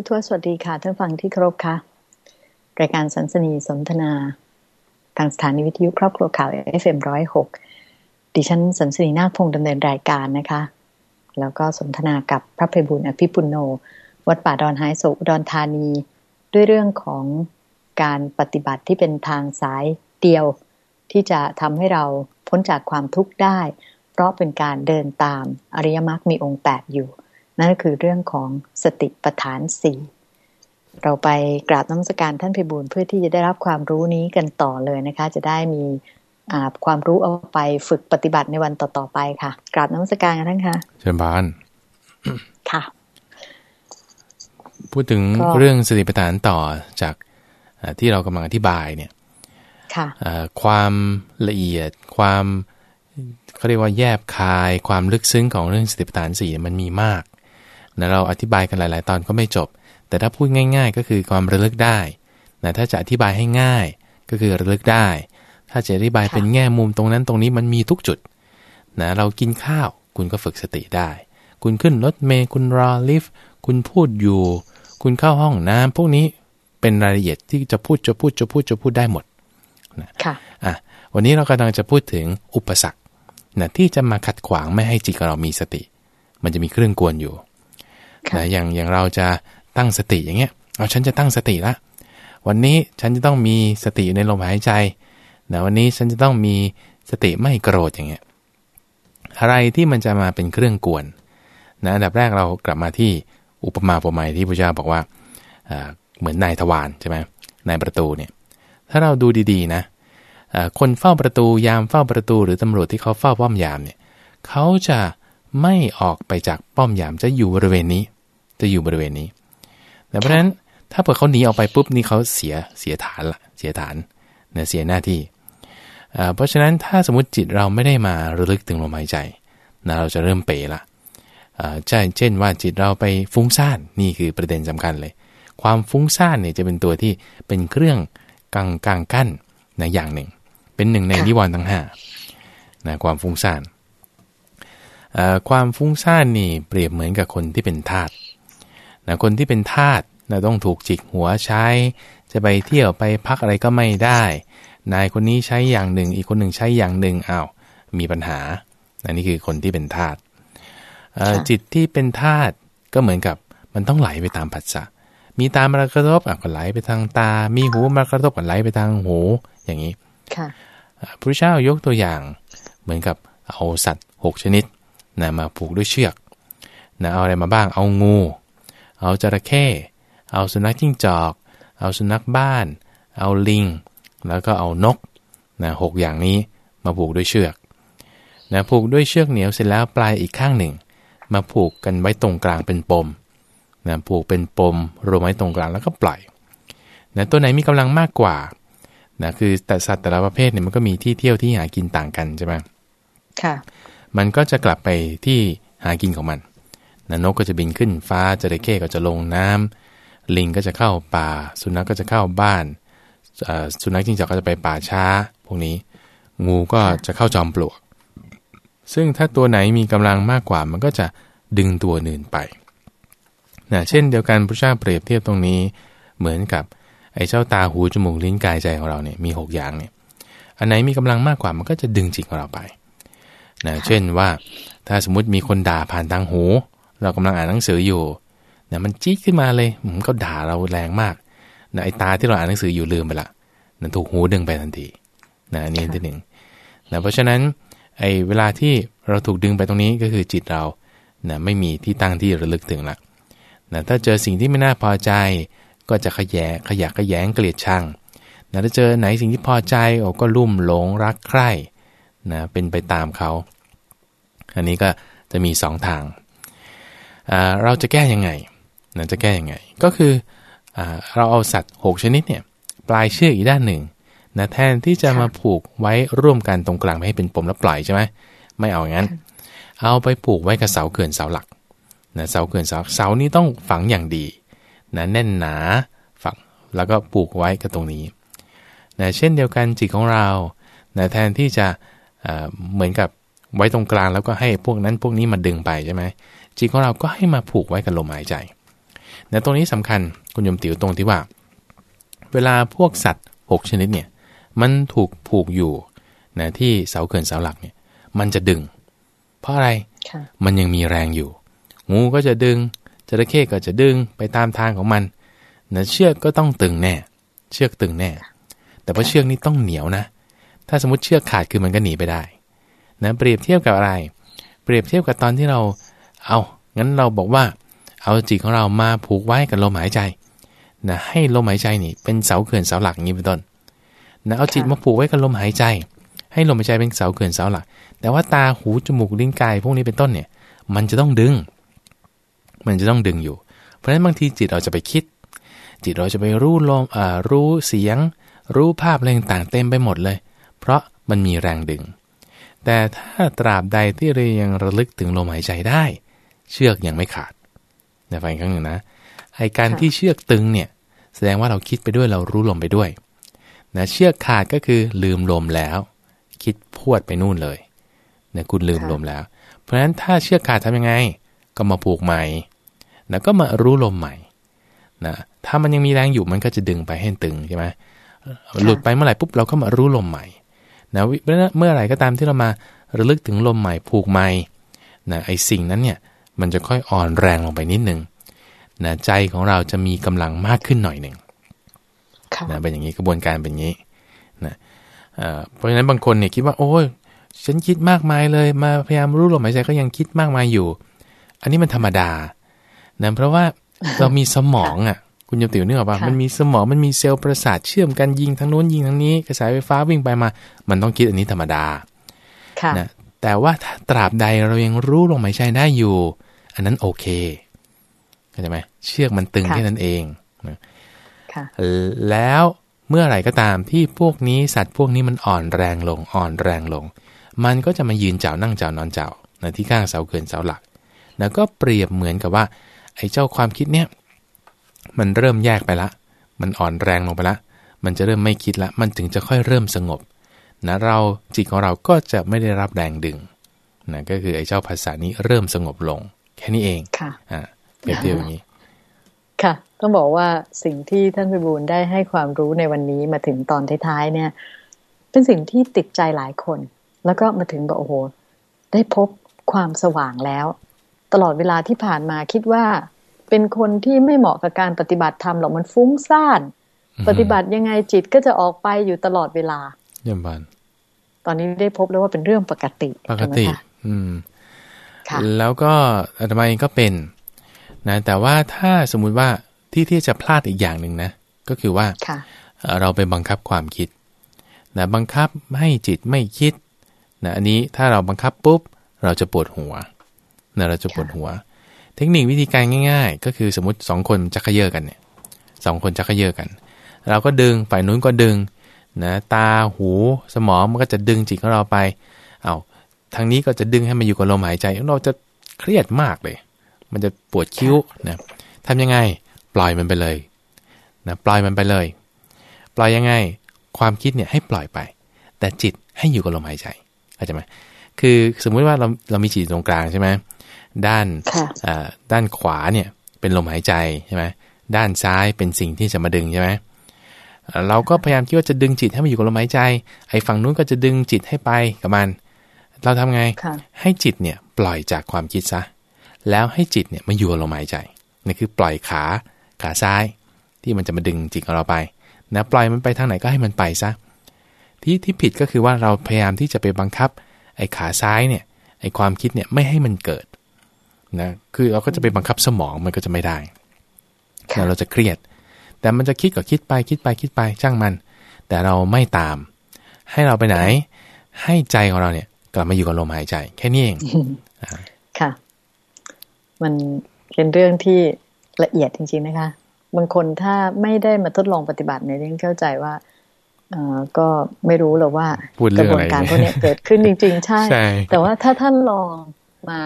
ผู้ทวสวัสดีค่ะ ท่านฟังที่เคารพค่ะ รายการสันสนีสนทนา ทางสถานีวิทยุครอบครัวข่าว FM106 ดิฉันสันสนีนาคพงศ์ดำเนินรายการนะคะ แล้วก็สนทนากับพระเพบุญอภิปุโน วัดป่าดอนไฮโศอุดรธานี ด้วยเรื่องของการปฏิบัติที่เป็นทางสายเดียว ที่จะทำให้เราพ้นจากความทุกข์ได้ เพราะเป็นการเดินตามอริยมรรคมีองค์แปดอยู่ นั่นก็คือเรื่องของสติปัฏฐานสี่เราไปกราบน้ำมศการท่านพิบูลเพื่อที่จะได้รับความรู้นี้กันต่อเลยนะคะ จะได้มีความรู้เอาไปฝึกปฏิบัติในวันต่อๆไปค่ะ กราบน้ำมศการกันท่านคะเชิญบานค่ะ พูดถึงเรื่องสติปัฏฐานต่อจากที่เรากำลังอธิบายเนี่ยความละเอียดความเขาเรียกว่าแยบคาย ความลึกซึ้งของเรื่องสติปัฏฐานสี่มันมีมาก นะเราอธิบายกันหลาย ๆ ตอนก็ไม่จบ แต่ถ้าพูดง่าย ๆ ก็คือความระลึกได้นะถ้าจะอธิบายให้ง่ายก็คือระลึกได้ ถ้าจะอธิบายเป็นแง่มุมตรงนั้นตรงนี้มันมีทุกจุดนะเรากินข้าว คุณก็ฝึกสติได้ คุณขึ้นรถเมย์คุณรอลิฟต์คุณพูดอยู่ คุณเข้าห้องน้ำพวกนี้เป็นรายละเอียดที่จะพูดจะพูดจะพูดจะพูดได้หมดนะค่ะอะวันนี้เรากำลังจะพูดถึงอุปสรรคนะที่จะมาขัดขวางไม่ให้จิตของเรามีสติ มันจะมีเครื่องกวนอยู่ นะอย่างอย่างเราจะตั้งสติอย่างเงี้ยเอาฉันจะตั้งสติละ วันนี้ฉันจะต้องมีสติในลมหายใจนะวันนี้ฉันจะต้องมีสติไม่โกรธอย่างเงี้ยอะไรที่มันจะมาเป็นเครื่องกวนนะอันดับแรกเรากลับมาที่อุปมาอุปไมยที่พระเจ้าบอกว่าเหมือนนายทวารใช่ไหมนายประตูเนี่ยถ้าเราดูดีๆนะคนเฝ้าประตูยามเฝ้าประตูหรือตำรวจที่เขาเฝ้าป้อมยามเนี่ยเขาจะไม่ออกไปจากป้อมยามจะอยู่บริเวณนี้ จะอยู่บริเวณนี้ แต่เพราะฉะนั้นถ้าเผื่อเขาหนีออกไปปุ๊บนี่เขาเสียเสียฐานละเสียฐานเนี่ยเสียหน้าที่ เพราะฉะนั้นถ้าสมมติจิตเราไม่ได้มาระลึกถึงลมหายใจนะเราจะเริ่มเป๋ละใช่เช่นว่าจิตเราไปฟุ้งซ่านนี่คือประเด็นสำคัญเลย ความฟุ้งซ่านเนี่ยจะเป็นตัวที่เป็นเครื่องกังกางกั้นนะอย่างหนึ่ง เป็นหนึ่งในนิวรณ์ทั้งห้านะความฟุ้งซ่านความฟุ้งซ่านนี่เปรียบเหมือนกับคนที่เป็นทาส นะคนที่เป็นทาสนะต้องถูกจิกหัวใช้ จะไปเที่ยวไปพักอะไรก็ไม่ได้ นายคนนี้ใช้อย่างหนึ่ง อีกคนหนึ่งใช้อย่างหนึ่งอ้าวมีปัญหาอันนี้คือคนที่เป็นทาสจิตที่เป็นทาสก็เหมือนกับมันต้องไหลไปตามปัจจัยมีตามากระทบก็ไหลไปทางตา มีหูมากระทบก็ไหลไปทางหูอย่างนี้พระเจ้ายกตัวอย่างเหมือนกับเอาสัตว์หกชนิดนะมาผูกด้วยเชือกนะเอาอะไรมาบ้างเอางู เอาจระเข้ เอาสุนัขจิ้งจอก เอาสุนัขบ้าน เอาลิง แล้วก็เอานกนะหกอย่างนี้มาผูกด้วยเชือกนะผูกด้วยเชือกเหนียวเสร็จแล้วปลายอีกข้างหนึ่ง มาผูกกันไว้ตรงกลางเป็นปมนะผูกเป็นปมรวมไว้ตรงกลางแล้วก็ปล่อยนะตัวไหนมีกำลังมากกว่านะคือแต่สัตว์แต่ละประเภทเนี่ยมันก็มีที่เที่ยวที่หากินต่างกันใช่ไหมค่ะ มันก็จะกลับไปที่หากินของมัน นนกก็จะบินขึ้นฟ้าจระเข้ก็จะลงน้ำลิงก็จะเข้าป่า สุนัขกก็จะเข้าบ้านสุนัขจิ้งจอกก็จะไปป่าช้า พวกนี้ งูก็จะเข้าจอมปลวก ซึ่งถ้าตัวไหนมีกำลังมากกว่ามันก็จะดึงตัวอื่นไปนะเช่นเดียวกันพระเจ้าเปรียบเทียบตรงนี้เหมือนกับไอ้เจ้าตาหูจมูกลิ้นกายใจของเราเนี่ยมี 6 อย่างเนี่ยอันไหนมีกำลังมากกว่ามันก็จะดึงจิตของเราไปนะเช่นว่าถ้าสมมุติมีคนด่าผ่านทางหู เรากำลังอ่านหนังสืออยู่เนี่ยมันจี๊ดขึ้นมาเลยมันก็ด่าเราแรงมากนะไอ้ตาที่เราอ่านหนังสืออยู่ลืมไปละนั่นถูกหูดึงไปทันทีนะอันนี้ที่หนึ่งนะเพราะฉะนั้นไอ้เวลาที่เราถูกดึงไปตรงนี้ก็คือจิตเรานะไม่มีที่ตั้งที่ระลึกถึงละนะถ้าเจอสิ่งที่ไม่น่าพอใจ ก็จะขยะขยะขยงเกลียดชังนะถ้าเจอไหนสิ่งที่พอใจโอ้ก็ลุ่มหลงรักใคร่นะเป็นไปตามเขา อันนี้ก็จะมีสองทาง เราจะแก้ยังไงนะจะแก้ยังไง ก็คืออเราเอาสัตว์ 6 ชนิดเนี่ยปลายเชือกอีกด้านหนึ่งนะแทนที่จะมาผูกไว้ร่วมกันตรงกลางไม่ให้เป็นปมแล้วปล่อยใช่ไหมไม่เอาอย่างนั้น เอาไปผูกไว้กับเสาเกินเสาหลักนะเสาเกินเสาเสานี้ต้องฝังอย่างดีนะแน่นหนาฝังแล้วก็ผูกไว้กับตรงนี้นะเช่นเดียวกันจิตของเรานะแทนที่จะเหมือนกับไว้ตรงกลางแล้วก็ให้พวกนั้นพวกนี้มาดึงไปใช่ไหม จิตของเราก็ให้มาผูกไว้กับลมหายใจนะตรงนี้สำคัญคุณยมติ๋วตรงที่ว่า เวลาพวกสัตว์ 6 ชนิดเนี่ยมันถูกผูกอยู่นะที่เสาเขื่อนเสาหลักเนี่ย มันจะดึง เพราะอะไรมันยังมีแรงอยู่ งูก็จะดึงจระเข้ก็จะดึงไปตามทางของมันนะเชือกก็ต้องตึงแน่ เชือกตึงแน่ แต่ว่าเชือกนี้ต้องเหนียวนะ ถ้าสมมติเชือกขาดคือมันก็หนีไปได้นะเปรียบเทียบกับอะไร เปรียบเทียบกับตอนที่เรา เอางั้นเราบอกว่า เอาจิตของเรามาผูกไว้กับลมหายใจนะให้ลมหายใจนี่เป็นเสาเขื่อนเสาหลักอย่างนี้เป็นต้นนะเอาจิตมาผูกไว้กับลมหายใจ ให้ลมหายใจเป็นเสาเขื่อนเสาหลัก แต่ว่าตาหูจมูกลิ้นกายพวกนี้เป็นต้นเนี่ย มันจะต้องดึง มันจะต้องดึงอยู่ เพราะฉะนั้นบางทีจิตเราจะไปคิด จิตเราจะไปรู้ลมอ่ารู้เสียง รู้ภาพอะไรต่างเต็มไปหมดเลย เพราะมันมีแรงดึง แต่ถ้าตราบใดที่เรายังระลึกถึงลมหายใจได้ เชือกยังไม่ขาดในฟังครั้งหนึ่งนะไอการที่เชือกตึงเนี่ยแสดงว่าเราคิดไปด้วยเรารู้ลมไปด้วยนะเชือกขาดก็คือลืมลมแล้ว คิดพวดไปนู่นเลยนะคุณลืมลมแล้ว เพราะฉะนั้นถ้าเชือกขาดทำยังไง ก็มาผูกใหม่นะก็มารู้ลมใหม่นะถ้ามันยังมีแรงอยู่มันก็จะดึงไปให้ตึงใช่ไหมหลุดไปเมื่อไหร่ปุ๊บเราก็มารู้ลมใหม่นะเมื่อไหร่ก็ตามที่เรามาระลึกถึงลมใหม่ผูกใหม่นะไอสิ่งนั้นเนี่ย มันจะค่อยอ่อนแรงลงไปนิดนึงนะใจของเราจะมีกำลังมากขึ้นหน่อยหนึ่งนะเป็นอย่างนี้กระบวนการเป็นอย่างนี้นะเพราะฉะนั้นบางคนเนี่ยคิดว่า โอ้ยฉันคิดมากมายเลย มาพยายามรู้ลมหายใจก็ยังคิดมากมายอยู่ อันนี้มันธรรมดานะเพราะว่าเรามีสมองอะ คุณยมติ๋วนึกออกปะมันมีสมองมันมีเซลล์ประสาทเชื่อมกันยิงทั้งโน้นยิงทั้งนี้ กระแสไฟฟ้าวิ่งไปมา มันต้องคิดอันนี้ธรรมดานะแต่ว่าถ้าตราบใดเรายังรู้ลมหายใจได้อยู่ อันนั้นโอเคเข้าใจไหมเชือกมันตึงแค่นั้นเองแล้วเมื่อไหร่ก็ตามที่พวกนี้สัตว์พวกนี้มันอ่อนแรงลงอ่อนแรงลง มันก็จะมายืนเจ้านั่งเจ้านอนเจ้าในที่ข้างเสาเกินเสาหลัก แล้วก็เปรียบเหมือนกับว่า ไอ้เจ้าความคิดเนี่ย มันเริ่มแยกไปละ มันอ่อนแรงลงไปละ มันจะเริ่มไม่คิดละ มันถึงจะค่อยเริ่มสงบนะเราจิตของเราก็จะไม่ได้รับแรงดึงนะก็คือไอ้เจ้าภาษานี้เริ่มสงบลง แค่นี้เองค่ะอ่าเปรียบเทียบอย่างนี้ ค่ะ ต้องบอกว่าสิ่งที่ท่านพิบูลได้ให้ความรู้ในวันนี้มาถึงตอนท้ายๆเนี่ย เป็นสิ่งที่ติดใจหลายคน แล้วก็มาถึงบอกโอ้โห ได้พบความสว่างแล้ว ตลอดเวลาที่ผ่านมาคิดว่า เป็นคนที่ไม่เหมาะกับการปฏิบัติธรรมหรอกมันฟุ้งซ่าน ปฏิบัติยังไงจิตก็จะออกไปอยู่ตลอดเวลาเยี่ยมบานตอนนี้ได้พบแล้วว่าเป็นเรื่องปกติปกติ อืม แล้วก็อาตมาเองก็เป็นนะแต่ว่าถ้าสมมุติว่าที่ที่จะพลาดอีกอย่างหนึ่งนะ ก็คือว่าเราไปบังคับความคิดนะบังคับให้จิตไม่คิดนะอันนี้ถ้าเราบังคับปุ๊บ เราจะปวดหัวนะเราจะปวดหัว เทคนิควิธีการง่าย ๆ ก็คือสมมติสองคนจะขยเยอะกันเนี่ยสองคนจะขยเยอะกัน เราก็ดึงฝ่ายนู้นก็ดึงนะตาหูสมองมันก็จะดึงจิตของเราไป เอา ทางนี้ก็จะดึงให้มันอยู่กับลมหายใจ เราจะเครียดมากเลย มันจะปวดคิ้วนะทำยังไง ปล่อยมันไปเลยนะปล่อยมันไปเลย ปล่อยยังไง ความคิดเนี่ยให้ปล่อยไป แต่จิตให้อยู่กับลมหายใจเข้าใจไหมคือสมมุติว่าเราเรามีจิตตรงกลางใช่ไหมด้านด้านขวาเนี่ยเป็นลมหายใจใช่ไหมด้านซ้ายเป็นสิ่งที่จะมาดึงใช่ไหมเราก็พยายามคิดว่าจะดึงจิตให้มาอยู่กับลมหายใจ ไอ้ฝั่งนู้นก็จะดึงจิตให้ไปกับมัน เราทำไง ให้จิตเนี่ยปล่อยจากความคิดซะ แล้วให้จิตเนี่ยมาอยู่กับลมหายใจนี่คือปล่อยขาขาซ้าย ที่มันจะมาดึงจิตของเราไปนะปล่อยมันไปทางไหนก็ให้มันไปซะที่ที่ผิดก็คือว่าเราพยายามที่จะไปบังคับไอ้ขาซ้ายเนี่ยไอ้ความคิดเนี่ยไม่ให้มันเกิดนะคือเราก็จะไปบังคับสมองมันก็จะไม่ได้แล้วเราจะเครียด แต่มันจะคิดก็คิดไปคิดไปคิดไปช่างมัน แต่เราไม่ตาม ให้เราไปไหน ให้ใจของเราเนี่ย กลับมาอยู่กับลมหายใจ แค่นี้เองค่ะ มันเป็นเรื่องที่ละเอียดจริง ๆ นะคะ บางคนถ้าไม่ได้มาทดลองปฏิบัติเนี่ยยังเข้าใจว่าเออก็ไม่รู้หรอกว่ากระบวนการพวกนี้เกิดขึ้นจริง ๆ ใช่ แต่ว่าถ้าท่านลองมา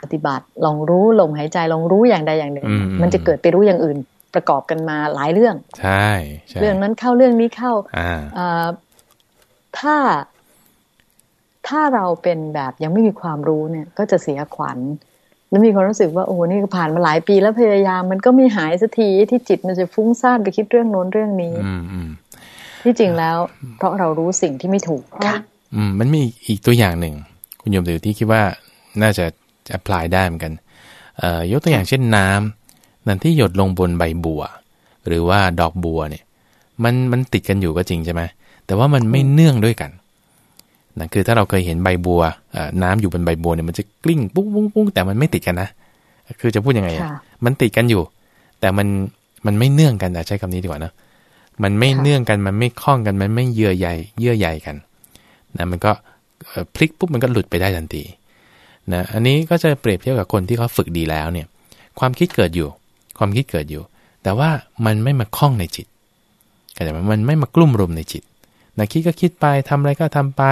ปฏิบัติลองรู้ลมหายใจลองรู้อย่างใดอย่างหนึ่ง มันจะเกิดไปรู้อย่างอื่นประกอบกันมาหลายเรื่อง ใช่ เรื่องนั้นเข้าเรื่องนี้เข้าถ้า ถ้าเราเป็นแบบยังไม่มีความรู้เนี่ย ก็จะเสียขวัญแล้วมีความรู้สึกว่าโอ้โหนี่ก็ผ่านมาหลายปีแล้วพยายามมันก็ไม่หายสักทีที่จิตมันจะฟุ้งซ่านไปคิดเรื่องโน้นเรื่องนี้อืมอืมที่จริงแล้ว เพราะเรารู้สิ่งที่ไม่ถูกค่ะอืมมันมีอีกตัวอย่างหนึ่ง คุณโยมเดี๋ยวที่คิดว่าน่าจะ apply ได้เหมือนกันเอ่อยกตัวอย่างเช่นน้ำนั่นที่หยดลงบนใบบัว หรือว่าดอกบัวเนี่ย มันมันติดกันอยู่ก็จริงใช่ไหมแต่ว่ามันไม่เนื่องด้วยกัน นะคือถ้าเราเคยเห็นใบบัวเอ่อน้ำอยู่บนใบบัวเนี่ยมันจะกลิ้งปุ้งปุ้งปุ้งแต่มันไม่ติดกันนะ คือจะพูดยังไงอะค่ะมันติดกันอยู่ แต่มันมันไม่เนื่องกันอะใช้คำนี้ดีกว่านะมันไม่ค่ะเนื่องกันมันไม่คล้องกันมันไม่เยื่อใยเยื่อใยกันนะมันก็เอ่อพลิกปุ๊บมันก็หลุดไปได้ทันทีนะอันนี้ก็จะเปรียบเทียบกับคนที่เขาฝึกดีแล้วเนี่ย ความคิดเกิดอยู่ ความคิดเกิดอยู่ แต่ว่ามันไม่มาคล้องในจิตเข้าใจไหมมันไม่มากลุ่มรุมในจิต นะคิดก็คิดไปทำอะไรก็ทำไป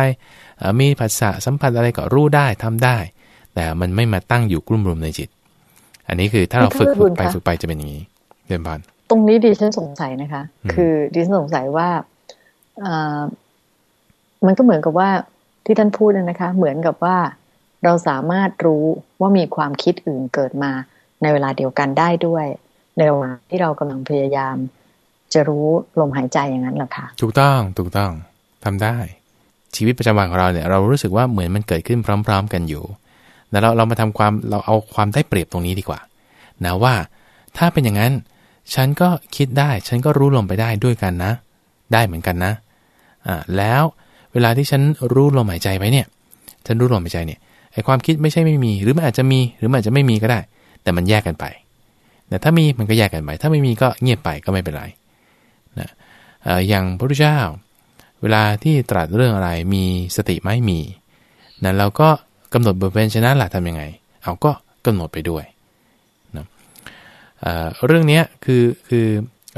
เอ่อมีภาษาสัมผัสอะไรก็รู้ได้ทำได้ แต่มันไม่มาตั้งอยู่กลุ่มรุมในจิต อันนี้คือถ้าเราฝึกฝึกไปฝึกไปจะเป็นอย่างนี้เดินผ่านตรงนี้ดิฉันสงสัยนะคะอืมคือดิฉันสงสัยว่าเอ่อมันก็เหมือนกับว่าที่ท่านพูดนะนะคะ เหมือนกับว่าเราสามารถรู้ว่ามีความคิดอื่นเกิดมาในเวลาเดียวกันได้ด้วย ในระหว่างที่เรากำลังพยายาม จะรู้ลมหายใจอย่างนั้นหรอคะถูกต้องถูกต้องทำได้ ชีวิตประจำวันของเราเนี่ย เรารู้สึกว่าเหมือนมันเกิดขึ้นพร้อม ๆ กันอยู่แล้วเราเรามาทำความเราเอาความได้เปรียบตรงนี้ดีกว่านะว่าถ้าเป็นอย่างนั้น ฉันก็คิดได้ ฉันก็รู้ลมไปได้ด้วยกันนะ ได้เหมือนกันนะอ่าแล้วเวลาที่ฉันรู้ลมหายใจไปเนี่ย ฉันรู้ลมหายใจเนี่ยไอความคิดไม่ใช่ไม่มี หรือมันอาจจะมีหรือมันอาจจะไม่มีก็ได้ แต่มันแยกกันไปแต่ถ้ามีมันก็แยกกันไป ถ้าไม่มีก็เงียบไปก็ไม่เป็นไร นะเอ่ออย่างพระพุทธเจ้า เวลาที่ตรัสเรื่องอะไรมีสติไหม่มีนะเราก็กำหนดบทเป็นชนะหละทำยังไง เอาก็กำหนดไปด้วยนะเอ่อเรื่องเนี้ยคือคือ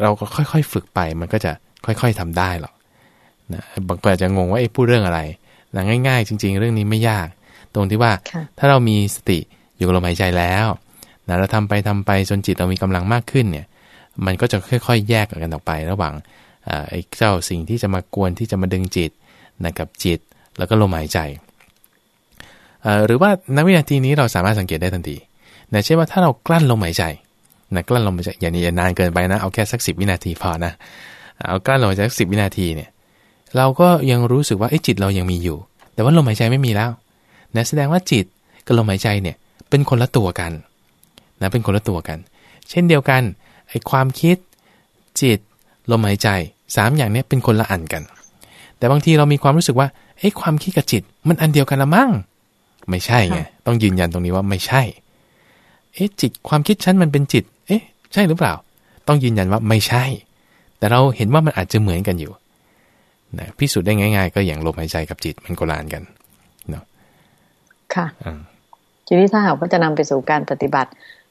เราก็ค่อยๆฝึกไปมันก็จะค่อยๆทำได้หรอกนะบางคนอาจจะงงว่าไอ้พูดเรื่องอะไรนะง่ายๆ จริง ๆ เรื่องนี้ไม่ยาก ตรงที่ว่าค่ะถ้าเรามีสติอยู่กับลมหายใจแล้วนะเราทำไปทำไปจนจิตเรามีกำลังมากขึ้นเนี่ย มันก็จะค่อย ๆ แยกกันออกไประหว่างอไอ้เจ้าสิ่งที่จะมากวนที่จะมาดึงจิตนะกับจิต แล้วก็ลมหายใจ หรือว่าณวินาทีนี้เราสามารถสังเกตได้ทันทีนะเช่นว่าถ้าเรากลั้นลมหายใจนะกลั้นลมหายใจอย่างนี้อย่านานเกินไปนะ เอาแค่สักสิวินาทีพอนะเอากลั้นลมหายใจสักสิวินาทีเนี่ยเราก็ยังรู้สึกว่าไอ้จิตเรายังมีอยู่ แต่ว่าลมหายใจไม่มีแล้วนะแสดงว่าจิตกับลมหายใจเนี่ยเป็นคนละตัวกันนะเป็นคนละตัวกัน เช่นเดียวกัน ไอ้ความคิด จิต ลมหายใจสามอย่างเนี้ยเป็นคนละอันกัน แต่บางทีเรามีความรู้สึกว่าเอ้ยความคิดกับจิต มันอันเดียวกันละมั้งไม่ใช่ไงค่ะต้องยืนยันตรงนี้ว่าไม่ใช่ เอ๊ะจิตความคิดฉันมันเป็นจิต เอ๊ะ ใช่หรือเปล่า ต้องยืนยันว่าไม่ใช่ แต่เราเห็นว่ามันอาจจะเหมือนกันอยู่นะพิสูจน์ได้ง่าย ๆ ก็อย่างลมหายใจกับจิตมันโกลานกันเนาะค่ะอ่าทีนี้ถ้าหากว่าจะนำไปสู่การปฏิบัติ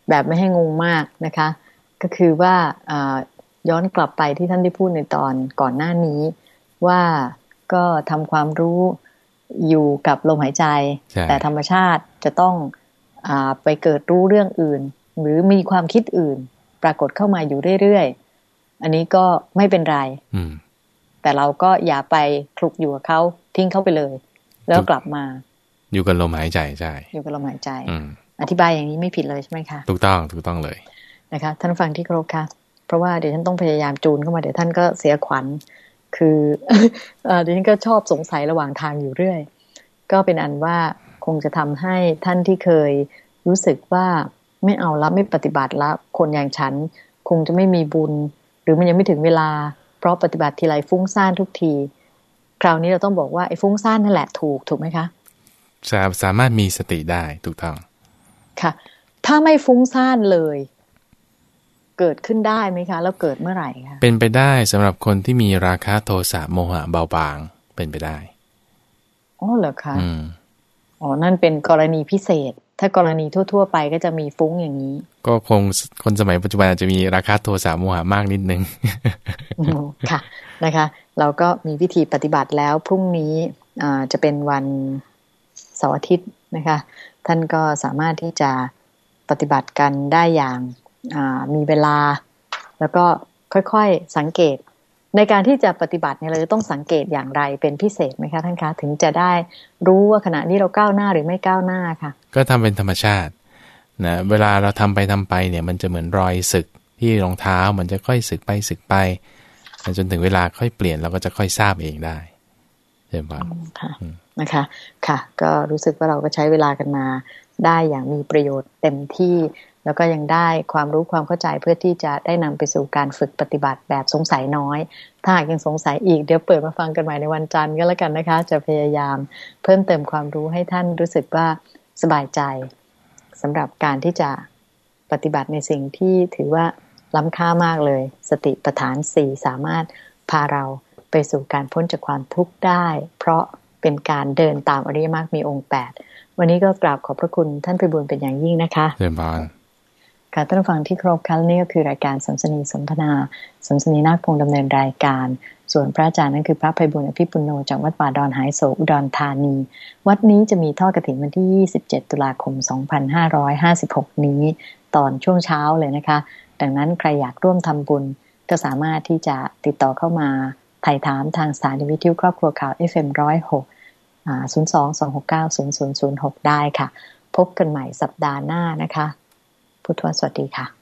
แบบไม่ให้งงมากนะคะ ก็คือว่าอ่าย้อนกลับไปที่ท่านได้พูดในตอนก่อนหน้านี้ ว่าก็ทำความรู้อยู่กับลมหายใจใช่แต่ธรรมชาติจะต้องอาไปเกิดรู้เรื่องอื่น หรือมีความคิดอื่น ปรากฏเข้ามาอยู่เรื่อยๆ อันนี้ก็ไม่เป็นไรอืมแต่เราก็อย่าไปคลุกอยู่กับเขาทิ้งเขาไปเลย แล้วถูกกลับมา อยู่กับลมหายใจใช่อยู่กับลมหายใจอืมอธิบายอย่างนี้ไม่ผิดเลยใช่ไหมคะถูกต้องถูกต้องเลย นะคะท่านฟังที่เคารพค่ะ เพราะว่าเดี๋ยวฉันต้องพยายามจูนเข้ามาเดี๋ยวท่านก็เสียขวัญ คือเอ่อเดี๋ยวฉันก็ชอบสงสัยระหว่างทางอยู่เรื่อย ก็เป็นอันว่าคงจะทำให้ท่านที่เคยรู้สึกว่าไม่เอาละไม่ปฏิบัติละคนอย่างฉันคงจะไม่มีบุญ หรือมันยังไม่ถึงเวลา เพราะปฏิบัติทีไรฟุ้งซ่านทุกที คราวนี้เราต้องบอกว่าไอ้ฟุ้งซ่านนั่นแหละถูกถูกไหมคะสาสามารถมีสติได้ถูกต้อง ค่ะ ถ้าไม่ฟุ้งซ่านเลย เกิดขึ้นได้ไหมคะ แล้วเกิดเมื่อไหร่คะเป็นไปได้สำหรับคนที่มีราคะโทสะโมหะเบาบางเป็นไปได้อ๋อเหรอคะอืมอ๋อนั่นเป็นกรณีพิเศษ ถ้ากรณีทั่ว ๆ ไปก็จะมีฟุ้งอย่างนี้ ก็คงคนสมัยปัจจุบันอาจจะมีราคะโทสะโมหะมากนิดนึงอืมค่ะนะคะ เราก็มีวิธีปฏิบัติแล้วพรุ่งนี้อ่าจะเป็นวันเสาร์อาทิตย์นะคะ ท่านก็สามารถที่จะปฏิบัติกันได้อย่างอ่า มีเวลา แล้วก็ค่อยๆสังเกต ในการที่จะปฏิบัติเนี่ยเราจะต้องสังเกตอย่างไรเป็นพิเศษไหมคะท่านคะถึงจะได้รู้ว่าขณะนี้เราก้าวหน้าหรือไม่ก้าวหน้าค่ะ ก็ทำเป็นธรรมชาตินะเวลาเราทำไปทำไปเนี่ยมันจะเหมือนรอยสึกที่รองเท้ามันจะค่อยสึกไปสึกไปจนถึงเวลาค่อยเปลี่ยนเราก็จะค่อยทราบเองได้เรียบร้อยค่ะนะคะค่ะ ก็รู้สึกว่าเราก็ใช้เวลากันมาได้อย่างมีประโยชน์เต็มที่ แล้วก็ยังได้ความรู้ความเข้าใจเพื่อที่จะได้นำไปสู่การฝึกปฏิบัติแบบสงสัยน้อย ถ้าหากยังสงสัยอีกเดี๋ยวเปิดมาฟังกันใหม่ในวันจันทร์ก็แล้วกันนะคะ จะพยายามเพิ่มเติมความรู้ให้ท่านรู้สึกว่าสบายใจสำหรับการที่จะปฏิบัติในสิ่งที่ถือว่าล้ำค่ามากเลย สติปัฏฐานสี่สามารถพาเราไปสู่การพ้นจากความทุกข์ได้ เพราะเป็นการเดินตามอริยมรรคมีองค์แปดวันนี้ก็กราบขอบพระคุณท่านพิบูลเป็นอย่างยิ่งนะคะเดินบาน การต้อนฟังที่ครบคันนี้ก็คือรายการสัมสนีสนทนาสัมสนีนาคพงดำเนินรายการ ส่วนพระอาจารย์นั้นคือพระภัยบุญอภิปุโนจากวัดป่าดอนหายโศอุดรธานี วัดนี้จะมีทอดกระถิ่นวันที่ 27 ตุลาคม 2556 นี้ ตอนช่วงเช้าเลยนะคะ ดังนั้นใครอยากร่วมทำบุญก็สามารถที่จะติดต่อเข้ามาไถ่ถามทางสถานีวิทยุครอบครัวข่าว FM106 02-269-0006 ได้ค่ะ พบกันใหม่สัปดาห์หน้านะคะ พุทธวสวัสดีค่ะ